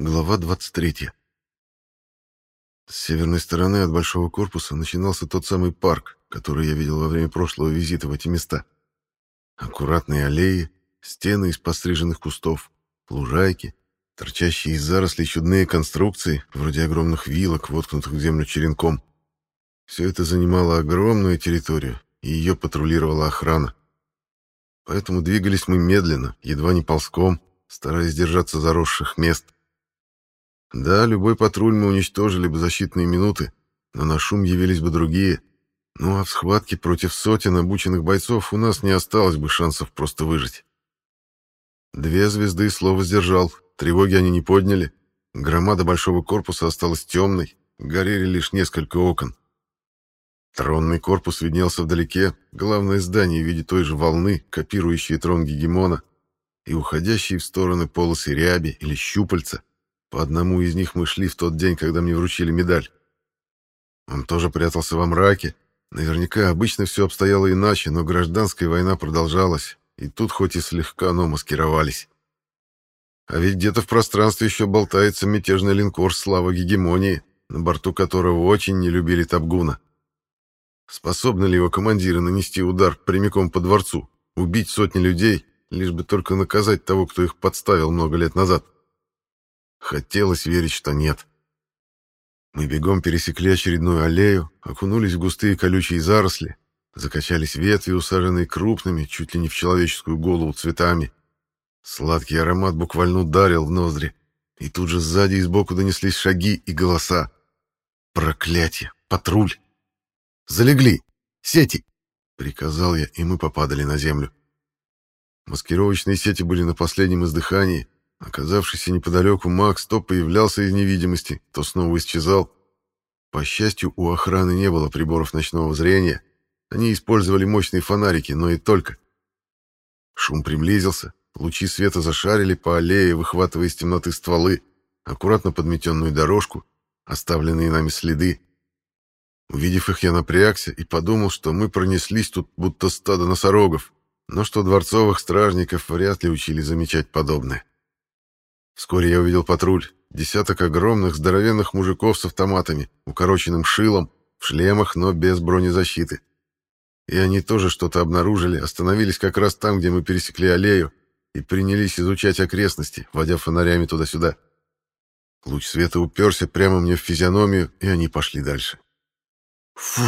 Глава 23. С северной стороны от большого корпуса начинался тот самый парк, который я видел во время прошлого визита в эти места. Аккуратные аллеи, стены из постриженных кустов, лужайки, торчащие из зарослей чудные конструкции, вроде огромных вилок, воткнутых в землю черенком. Все это занимало огромную территорию, и ее патрулировала охрана. Поэтому двигались мы медленно, едва не ползком, стараясь держаться заросших мест. Да, любой патруль мы уничтожили бы за считанные минуты, но на шум явились бы другие. Ну а в схватке против сотен обученных бойцов у нас не осталось бы шансов просто выжить. Две звезды слово сдержал, тревоги они не подняли. Громада большого корпуса осталась темной, горели лишь несколько окон. Тронный корпус виднелся вдалеке, главное здание в виде той же волны, копирующей трон Гегемона, и уходящие в стороны полосы ряби или щупальца, по одному из них мы шли в тот день, когда мне вручили медаль. Он тоже прятался во мраке. Наверняка обычно все обстояло иначе, но гражданская война продолжалась, и тут хоть и слегка, но маскировались. А ведь где-то в пространстве еще болтается мятежный линкор «Слава Гегемонии», на борту которого очень не любили Табгуна. Способны ли его командиры нанести удар прямиком по дворцу, убить сотни людей, лишь бы только наказать того, кто их подставил много лет назад? — Хотелось верить, что нет. Мы бегом пересекли очередную аллею, окунулись в густые колючие заросли, закачались ветви, усаженные крупными, чуть ли не в человеческую голову цветами. Сладкий аромат буквально ударил в ноздри, и тут же сзади и сбоку донеслись шаги и голоса. «Проклятие! Патруль! Залегли! Сети!» — приказал я, и мы попадали на землю. Маскировочные сети были на последнем издыхании, Оказавшийся неподалеку, Макс то появлялся из невидимости, то снова исчезал. По счастью, у охраны не было приборов ночного зрения. Они использовали мощные фонарики, но и только. Шум приблизился, лучи света зашарили по аллее, выхватывая из темноты стволы, аккуратно подметенную дорожку, оставленные нами следы. Увидев их, я напрягся и подумал, что мы пронеслись тут будто стадо носорогов, но что дворцовых стражников вряд ли учили замечать подобное. Вскоре я увидел патруль, десяток огромных здоровенных мужиков с автоматами, укороченным шилом, в шлемах, но без бронезащиты. И они тоже что-то обнаружили, остановились как раз там, где мы пересекли аллею, и принялись изучать окрестности, водя фонарями туда-сюда. Луч света уперся прямо мне в физиономию, и они пошли дальше. «Фу,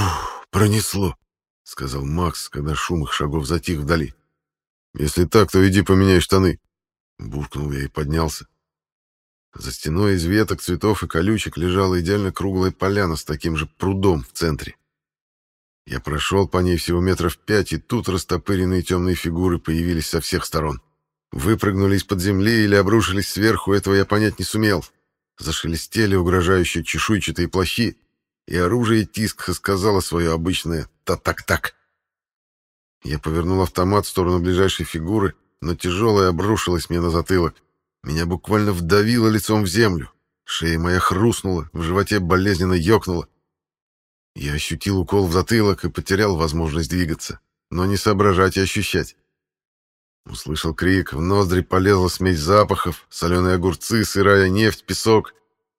пронесло», — сказал Макс, когда шум их шагов затих вдали. «Если так, то иди поменяй штаны», — буркнул я и поднялся. За стеной из веток, цветов и колючек лежала идеально круглая поляна с таким же прудом в центре. Я прошел по ней всего метров пять, и тут растопыренные темные фигуры появились со всех сторон. Выпрыгнули из-под земли или обрушились сверху, этого я понять не сумел. Зашелестели угрожающие чешуйчатые плащи, и оружие Тискха сказала свое обычное «та-так-так». Я повернул автомат в сторону ближайшей фигуры, но тяжелая обрушилась мне на затылок. Меня буквально вдавило лицом в землю. Шея моя хрустнула, в животе болезненно ёкнуло. Я ощутил укол в затылок и потерял возможность двигаться, но не соображать и ощущать. Услышал крик, в ноздри полезла смесь запахов, соленые огурцы, сырая нефть, песок.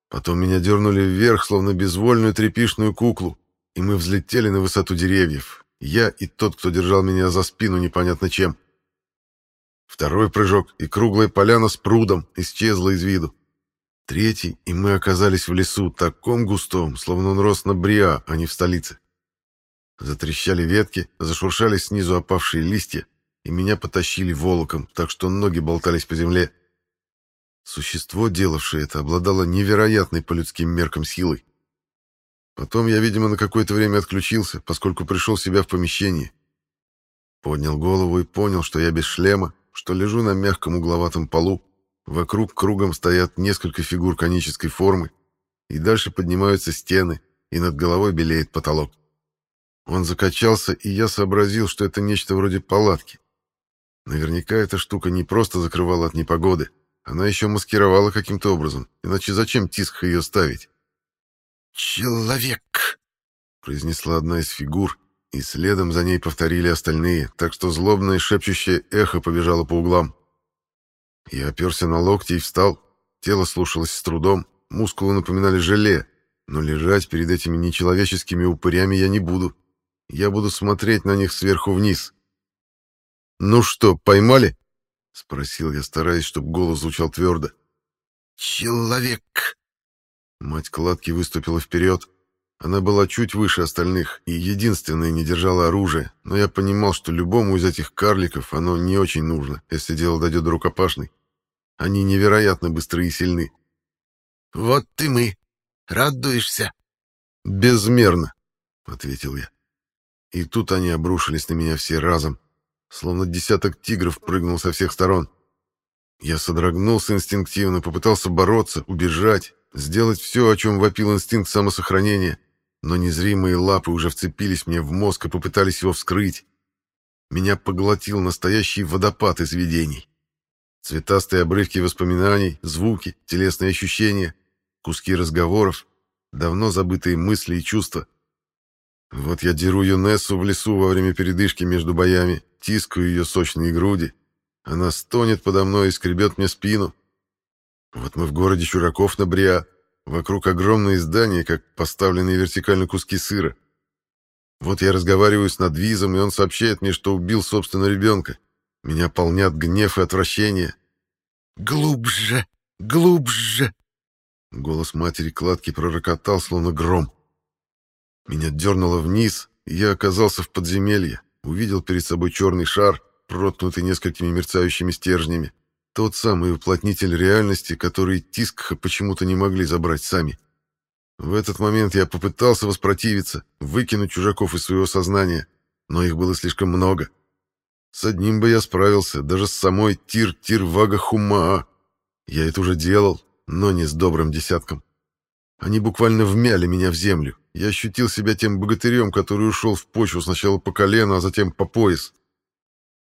Потом меня дернули вверх, словно безвольную тряпишную куклу, и мы взлетели на высоту деревьев. Я и тот, кто держал меня за спину непонятно чем. Второй прыжок, и круглая поляна с прудом исчезла из виду. Третий, и мы оказались в лесу, таком густом, словно он рос на Бриа, а не в столице. Затрещали ветки, зашуршали снизу опавшие листья, и меня потащили волоком, так что ноги болтались по земле. Существо, делавшее это, обладало невероятной по людским меркам силой. Потом я, видимо, на какое-то время отключился, поскольку пришел себя в помещении. Поднял голову и понял, что я без шлема, что лежу на мягком угловатом полу, вокруг кругом стоят несколько фигур конической формы, и дальше поднимаются стены, и над головой белеет потолок. Он закачался, и я сообразил, что это нечто вроде палатки. Наверняка эта штука не просто закрывала от непогоды, она еще маскировала каким-то образом, иначе зачем Тиск ее ставить? «Человек!» — произнесла одна из фигур, и следом за ней повторили остальные, так что злобное шепчущее эхо побежало по углам. Я оперся на локти и встал. тело слушалось с трудом, мускулы напоминали желе, но лежать перед этими нечеловеческими упырями я не буду. Я буду смотреть на них сверху вниз. «Ну что, поймали?» — спросил я, стараясь, чтобы голос звучал твердо. «Человек!» Мать кладки выступила вперед. Она была чуть выше остальных и единственная не держала оружие, но я понимал, что любому из этих карликов оно не очень нужно, если дело дойдет до рукопашной. Они невероятно быстрые и сильны. «Вот ты мы! Радуешься?» «Безмерно», — ответил я. И тут они обрушились на меня все разом, словно десяток тигров прыгнул со всех сторон. Я содрогнулся инстинктивно, попытался бороться, убежать, сделать все, о чем вопил инстинкт самосохранения, но незримые лапы уже вцепились мне в мозг и попытались его вскрыть. Меня поглотил настоящий водопад из видений. Цветастые обрывки воспоминаний, звуки, телесные ощущения, куски разговоров, давно забытые мысли и чувства. Вот я деру Юнессу в лесу во время передышки между боями, тискаю ее сочные груди. Она стонет подо мной и скребет мне спину. Вот мы в городе чураков на Бриа. Вокруг огромные здания, как поставленные вертикально куски сыра. Вот я разговариваю с Надвизом, и он сообщает мне, что убил собственного ребенка. Меня полнят гнев и отвращение. «Глубже! Глубже!» Голос матери кладки пророкотал, словно гром. Меня дернуло вниз, и я оказался в подземелье. Увидел перед собой черный шар, проткнутый несколькими мерцающими стержнями. Тот самый уплотнитель реальности, который Тискха почему-то не могли забрать сами. В этот момент я попытался воспротивиться, выкинуть чужаков из своего сознания, но их было слишком много. С одним бы я справился, даже с самой Тир-Тир-Вага-Хумаа. Я это уже делал, но не с добрым десятком. Они буквально вмяли меня в землю. Я ощутил себя тем богатырем, который ушел в почву сначала по колено, а затем по пояс.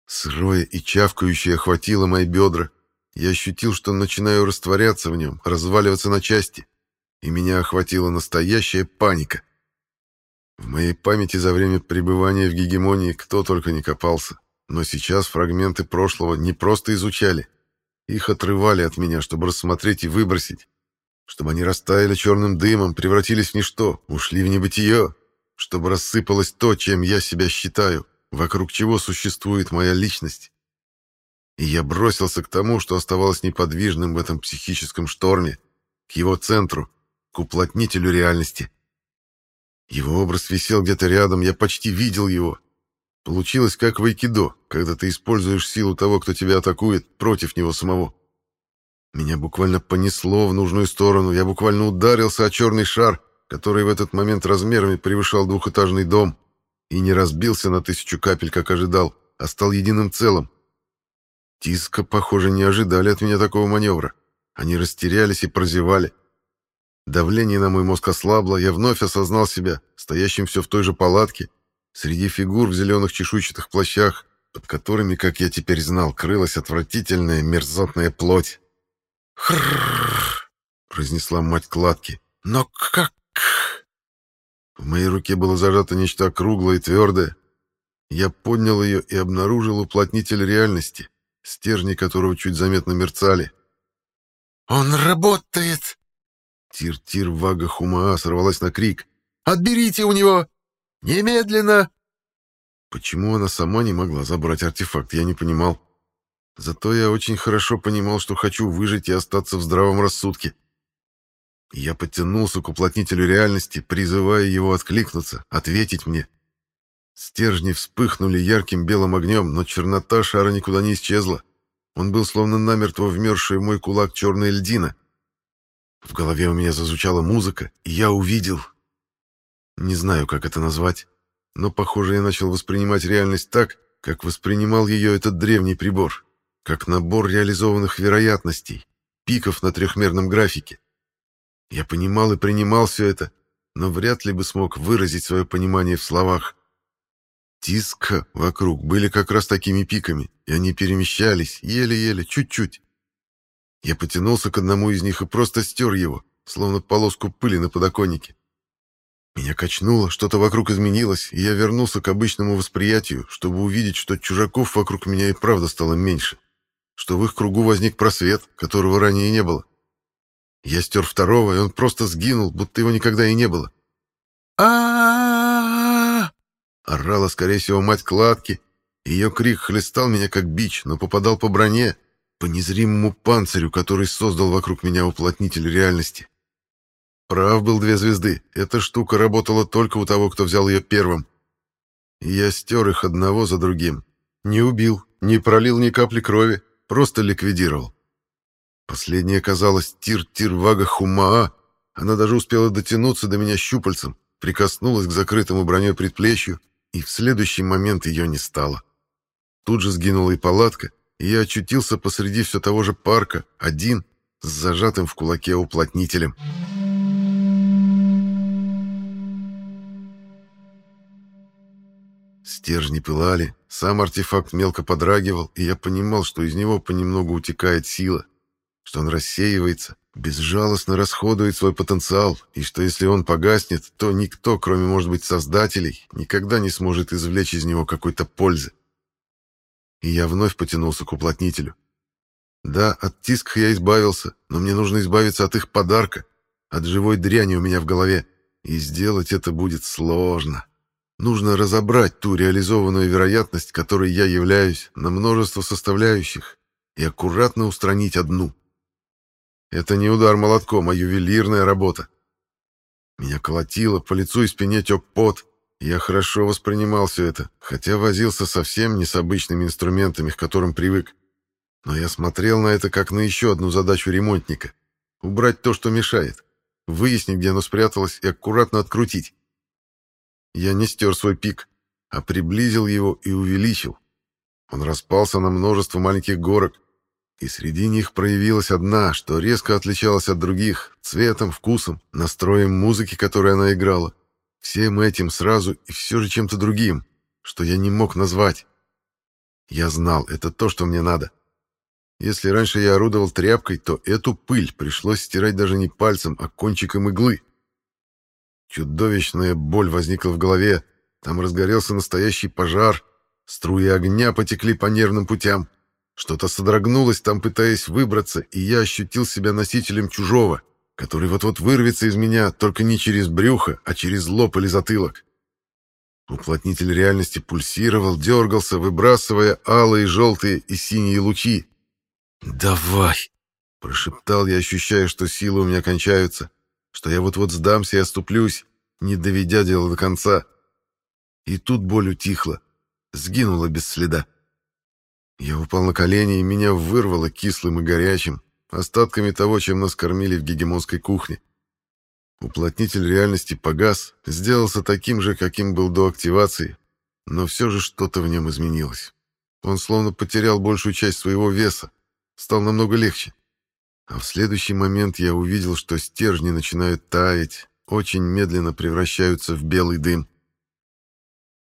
Сырое и чавкающее охватило мои бедра. Я ощутил, что начинаю растворяться в нем, разваливаться на части. И меня охватила настоящая паника. В моей памяти за время пребывания в гегемонии кто только не копался. Но сейчас фрагменты прошлого не просто изучали. Их отрывали от меня, чтобы рассмотреть и выбросить чтобы они растаяли черным дымом, превратились в ничто, ушли в небытие, чтобы рассыпалось то, чем я себя считаю, вокруг чего существует моя личность. И я бросился к тому, что оставалось неподвижным в этом психическом шторме, к его центру, к уплотнителю реальности. Его образ висел где-то рядом, я почти видел его. Получилось как в айкидо, когда ты используешь силу того, кто тебя атакует, против него самого. Меня буквально понесло в нужную сторону, я буквально ударился о черный шар, который в этот момент размерами превышал двухэтажный дом, и не разбился на тысячу капель, как ожидал, а стал единым целым. Тиска, похоже, не ожидали от меня такого маневра. Они растерялись и прозевали. Давление на мой мозг ослабло, я вновь осознал себя, стоящим все в той же палатке, среди фигур в зеленых чешуйчатых плащах, под которыми, как я теперь знал, крылась отвратительная мерзотная плоть. «Хрррр!» — произнесла мать кладки. «Но как?» В моей руке было зажато нечто круглое и твердое. Я поднял ее и обнаружил уплотнитель реальности, стержни которого чуть заметно мерцали. «Он работает!» Тир-тир Вага Хумаа сорвалась на крик. «Отберите у него! Немедленно!» Почему она сама не могла забрать артефакт, я не понимал. Зато я очень хорошо понимал, что хочу выжить и остаться в здравом рассудке. Я подтянулся к уплотнителю реальности, призывая его откликнуться, ответить мне. Стержни вспыхнули ярким белым огнем, но чернота шара никуда не исчезла. Он был словно намертво вмерзший в мой кулак черная льдина. В голове у меня зазвучала музыка, и я увидел... Не знаю, как это назвать, но, похоже, я начал воспринимать реальность так, как воспринимал ее этот древний прибор как набор реализованных вероятностей, пиков на трехмерном графике. Я понимал и принимал все это, но вряд ли бы смог выразить свое понимание в словах. Тиска вокруг были как раз такими пиками, и они перемещались, еле-еле, чуть-чуть. Я потянулся к одному из них и просто стер его, словно полоску пыли на подоконнике. Меня качнуло, что-то вокруг изменилось, и я вернулся к обычному восприятию, чтобы увидеть, что чужаков вокруг меня и правда стало меньше что в их кругу возник просвет, которого ранее не было. Я стер второго, и он просто сгинул, будто его никогда и не было. а Орала, скорее всего, мать кладки. Ее крик хлестал меня как бич, но попадал по броне, по незримому панцирю, который создал вокруг меня уплотнитель реальности. Прав был две звезды. Эта штука работала только у того, кто взял ее первым. Я стер их одного за другим. Не убил, не пролил ни капли крови, просто ликвидировал. Последняя казалась Тир-Тир-Вага Хумаа. Она даже успела дотянуться до меня щупальцем, прикоснулась к закрытому броней предплечью, и в следующий момент ее не стало. Тут же сгинула и палатка, и я очутился посреди все того же парка, один, с зажатым в кулаке уплотнителем. Стержни пылали, сам артефакт мелко подрагивал, и я понимал, что из него понемногу утекает сила, что он рассеивается, безжалостно расходует свой потенциал, и что если он погаснет, то никто, кроме, может быть, создателей, никогда не сможет извлечь из него какой-то пользы. И я вновь потянулся к уплотнителю. Да, от тискх я избавился, но мне нужно избавиться от их подарка, от живой дряни у меня в голове, и сделать это будет сложно. Нужно разобрать ту реализованную вероятность, которой я являюсь, на множество составляющих, и аккуратно устранить одну. Это не удар молотком, а ювелирная работа. Меня колотило, по лицу и спине тек пот. Я хорошо воспринимал все это, хотя возился совсем не с обычными инструментами, к которым привык. Но я смотрел на это как на еще одну задачу ремонтника. Убрать то, что мешает, выяснить, где оно спряталось, и аккуратно открутить. Я не стер свой пик, а приблизил его и увеличил. Он распался на множество маленьких горок, и среди них проявилась одна, что резко отличалась от других, цветом, вкусом, настроем музыки, которую она играла. Всем этим сразу и все же чем-то другим, что я не мог назвать. Я знал, это то, что мне надо. Если раньше я орудовал тряпкой, то эту пыль пришлось стирать даже не пальцем, а кончиком иглы. Чудовищная боль возникла в голове. Там разгорелся настоящий пожар. Струи огня потекли по нервным путям. Что-то содрогнулось там, пытаясь выбраться, и я ощутил себя носителем чужого, который вот-вот вырвется из меня, только не через брюхо, а через лоб или затылок. Уплотнитель реальности пульсировал, дергался, выбрасывая алые, желтые и синие лучи. «Давай!» — прошептал я, ощущая, что силы у меня кончаются что я вот-вот сдамся и оступлюсь, не доведя дело до конца. И тут боль утихла, сгинула без следа. Я упал на колени, и меня вырвало кислым и горячим, остатками того, чем нас кормили в гегемонской кухне. Уплотнитель реальности погас, сделался таким же, каким был до активации, но все же что-то в нем изменилось. Он словно потерял большую часть своего веса, стал намного легче. А в следующий момент я увидел, что стержни начинают таять, очень медленно превращаются в белый дым.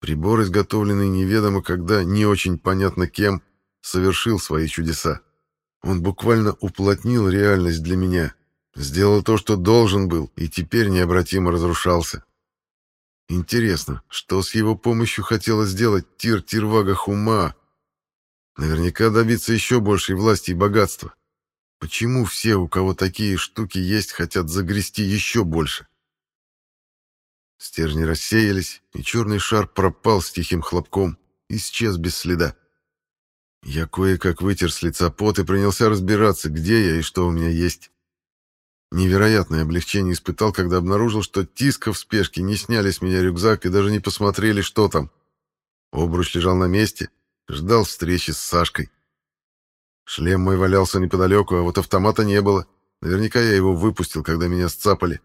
Прибор, изготовленный неведомо когда, не очень понятно кем, совершил свои чудеса. Он буквально уплотнил реальность для меня, сделал то, что должен был, и теперь необратимо разрушался. Интересно, что с его помощью хотела сделать Тир-Тирвага Хума? Наверняка добиться еще большей власти и богатства. Почему все, у кого такие штуки есть, хотят загрести еще больше? Стержни рассеялись, и черный шар пропал с тихим хлопком, исчез без следа. Я кое-как вытер с лица пот и принялся разбираться, где я и что у меня есть. Невероятное облегчение испытал, когда обнаружил, что Тиска в спешке не сняли с меня рюкзак и даже не посмотрели, что там. Обруч лежал на месте, ждал встречи с Сашкой. Шлем мой валялся неподалеку, а вот автомата не было. Наверняка я его выпустил, когда меня сцапали.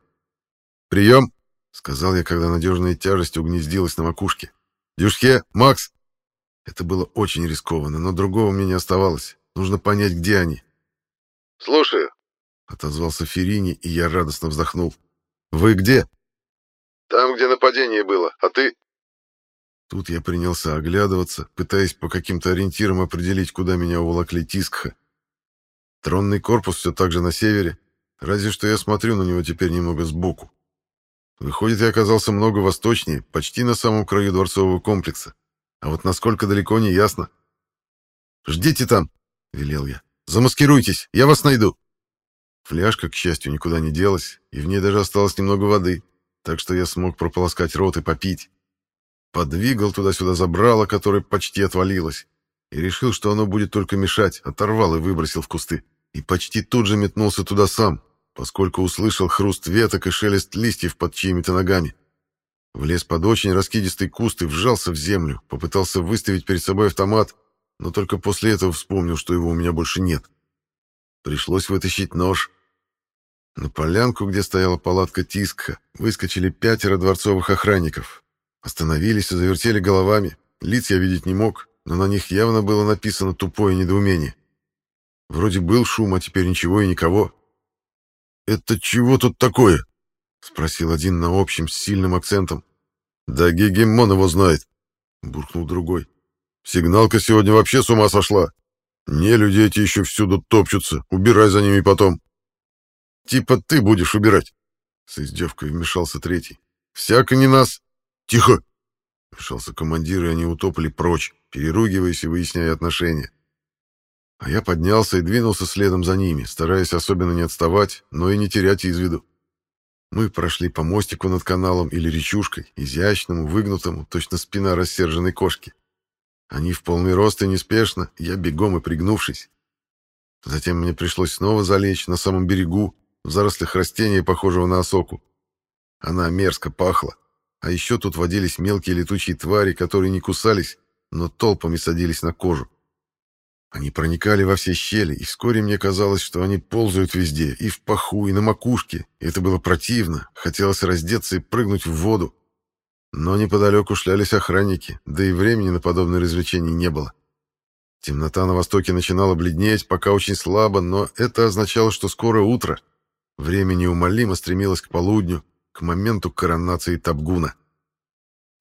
«Прием!» — сказал я, когда надежная тяжесть угнездилась на макушке. «Дюшке! Макс!» Это было очень рискованно, но другого мне не оставалось. Нужно понять, где они. «Слушаю», — отозвался Ферини, и я радостно вздохнул. «Вы где?» «Там, где нападение было. А ты?» Тут я принялся оглядываться, пытаясь по каким-то ориентирам определить, куда меня уволокли Тискха. Тронный корпус все так же на севере, разве что я смотрю на него теперь немного сбоку. Выходит, я оказался много восточнее, почти на самом краю дворцового комплекса. А вот насколько далеко, не ясно. «Ждите там!» — велел я. «Замаскируйтесь, я вас найду!» Фляжка, к счастью, никуда не делась, и в ней даже осталось немного воды, так что я смог прополоскать рот и попить. Подвигал туда-сюда забрало, которое почти отвалилось, и решил, что оно будет только мешать, оторвал и выбросил в кусты. И почти тут же метнулся туда сам, поскольку услышал хруст веток и шелест листьев под чьими-то ногами. Влез под очень раскидистый куст и вжался в землю, попытался выставить перед собой автомат, но только после этого вспомнил, что его у меня больше нет. Пришлось вытащить нож. На полянку, где стояла палатка Тискха, выскочили пятеро дворцовых охранников. Остановились и завертели головами. Лиц я видеть не мог, но на них явно было написано тупое недоумение. Вроде был шум, а теперь ничего и никого. «Это чего тут такое?» — спросил один на общем с сильным акцентом. «Да Гегемон его знает», — буркнул другой. «Сигналка сегодня вообще с ума сошла. Не люди эти еще всюду топчутся, убирай за ними потом». «Типа ты будешь убирать», — с издевкой вмешался третий. «Всяко не нас». «Тихо!» — вмешался командир, и они утопали прочь, переругиваясь и выясняя отношения. А я поднялся и двинулся следом за ними, стараясь особенно не отставать, но и не терять из виду. Мы прошли по мостику над каналом или речушкой, изящному, выгнутому, точно спина рассерженной кошки. Они в полный рост и неспешно, я бегом и пригнувшись. Затем мне пришлось снова залечь на самом берегу, в зарослях растения, похожего на осоку. Она мерзко пахла, а еще тут водились мелкие летучие твари, которые не кусались, но толпами садились на кожу. Они проникали во все щели, и вскоре мне казалось, что они ползают везде, и в паху, и на макушке. И это было противно, хотелось раздеться и прыгнуть в воду. Но неподалеку шлялись охранники, да и времени на подобные развлечения не было. Темнота на востоке начинала бледнеть, пока очень слабо, но это означало, что скоро утро. Время неумолимо стремилось к полудню, к моменту коронации Табгуна.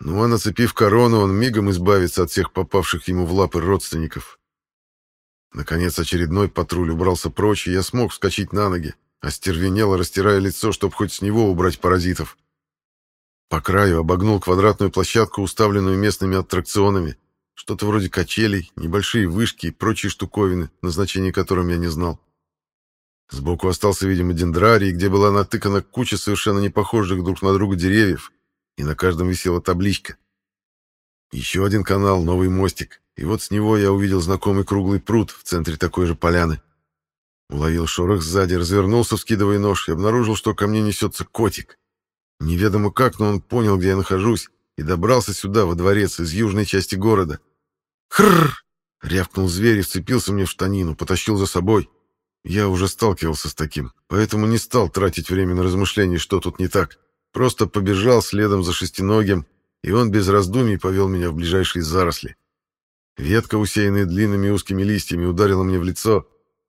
Ну а нацепив корону, он мигом избавится от всех попавших ему в лапы родственников, Наконец очередной патруль убрался прочь, и я смог вскочить на ноги, остервенело растирая лицо, чтобы хоть с него убрать паразитов. По краю обогнул квадратную площадку, уставленную местными аттракционами, что-то вроде качелей, небольшие вышки и прочие штуковины, назначение которым я не знал. Сбоку остался, видимо, дендрарий, где была натыкана куча совершенно не похожих друг на друга деревьев, и на каждом висела табличка. Еще один канал, новый мостик и вот с него я увидел знакомый круглый пруд в центре такой же поляны. Уловил шорох сзади, развернулся, вскидывая нож, и обнаружил, что ко мне несется котик. Неведомо как, но он понял, где я нахожусь, и добрался сюда, во дворец, из южной части города. «Хрррр!» — рявкнул зверь и вцепился мне в штанину, потащил за собой. Я уже сталкивался с таким, поэтому не стал тратить время на размышления, что тут не так. Просто побежал следом за шестиногим, и он без раздумий повел меня в ближайшие заросли. Ветка, усеянная длинными узкими листьями, ударила мне в лицо.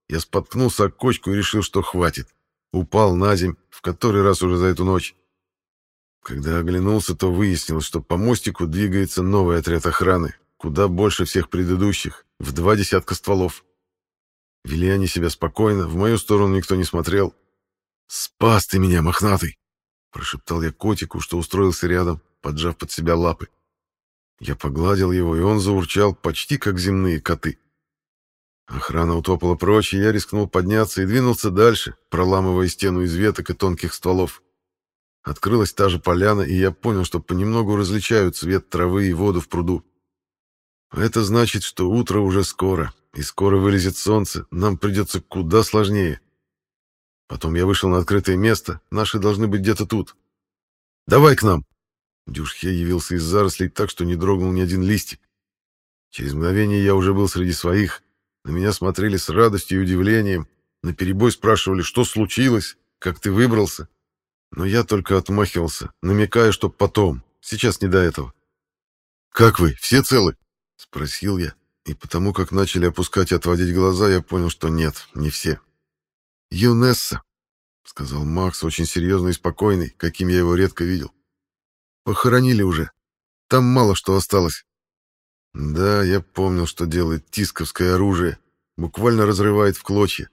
Я споткнулся о кочку и решил, что хватит. Упал на земь, в который раз уже за эту ночь. Когда оглянулся, то выяснилось, что по мостику двигается новый отряд охраны, куда больше всех предыдущих, в два десятка стволов. Вели они себя спокойно, в мою сторону никто не смотрел. «Спас ты меня, мохнатый!» — прошептал я котику, что устроился рядом, поджав под себя лапы. Я погладил его, и он заурчал почти как земные коты. Охрана утопала прочь, и я рискнул подняться и двинулся дальше, проламывая стену из веток и тонких стволов. Открылась та же поляна, и я понял, что понемногу различаю цвет травы и воду в пруду. Это значит, что утро уже скоро, и скоро вылезет солнце, нам придется куда сложнее. Потом я вышел на открытое место, наши должны быть где-то тут. «Давай к нам!» Дюшхе явился из зарослей так, что не дрогнул ни один листик. Через мгновение я уже был среди своих. На меня смотрели с радостью и удивлением. На перебой спрашивали, что случилось, как ты выбрался. Но я только отмахивался, намекая, что потом, сейчас не до этого. «Как вы, все целы?» — спросил я. И потому как начали опускать и отводить глаза, я понял, что нет, не все. «Юнесса», — сказал Макс, очень серьезный и спокойный, каким я его редко видел. Похоронили уже. Там мало что осталось. Да, я помнил, что делает тисковское оружие. Буквально разрывает в клочья.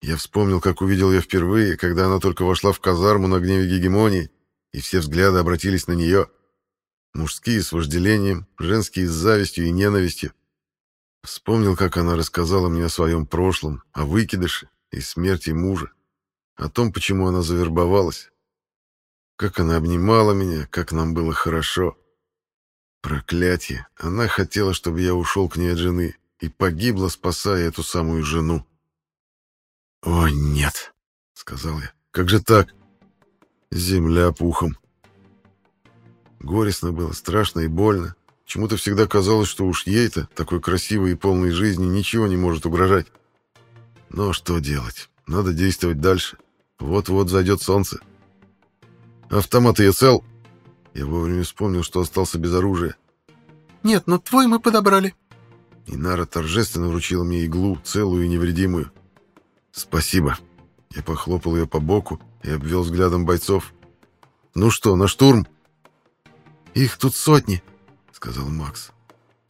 Я вспомнил, как увидел ее впервые, когда она только вошла в казарму на гневе гегемонии, и все взгляды обратились на нее. Мужские с вожделением, женские с завистью и ненавистью. Вспомнил, как она рассказала мне о своем прошлом, о выкидыше, и смерти мужа, о том, почему она завербовалась, как она обнимала меня, как нам было хорошо. Проклятие! Она хотела, чтобы я ушел к ней от жены и погибла, спасая эту самую жену. «О, нет!» — сказал я. «Как же так?» Земля пухом. Горестно было, страшно и больно. Чему-то всегда казалось, что уж ей-то, такой красивой и полной жизни, ничего не может угрожать. Но что делать? Надо действовать дальше. Вот-вот зайдет солнце. Автомат ее цел. Я вовремя вспомнил, что остался без оружия. «Нет, но твой мы подобрали». Инара торжественно вручила мне иглу, целую и невредимую. «Спасибо». Я похлопал ее по боку и обвел взглядом бойцов. «Ну что, на штурм?» «Их тут сотни», — сказал Макс.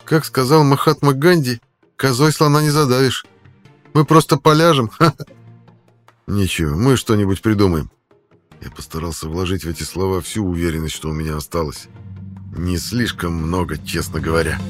«Как сказал Махатма Ганди, козой слона не задавишь. Мы просто поляжем. «Ничего, мы что-нибудь придумаем». Я постарался вложить в эти слова всю уверенность, что у меня осталось. Не слишком много, честно говоря.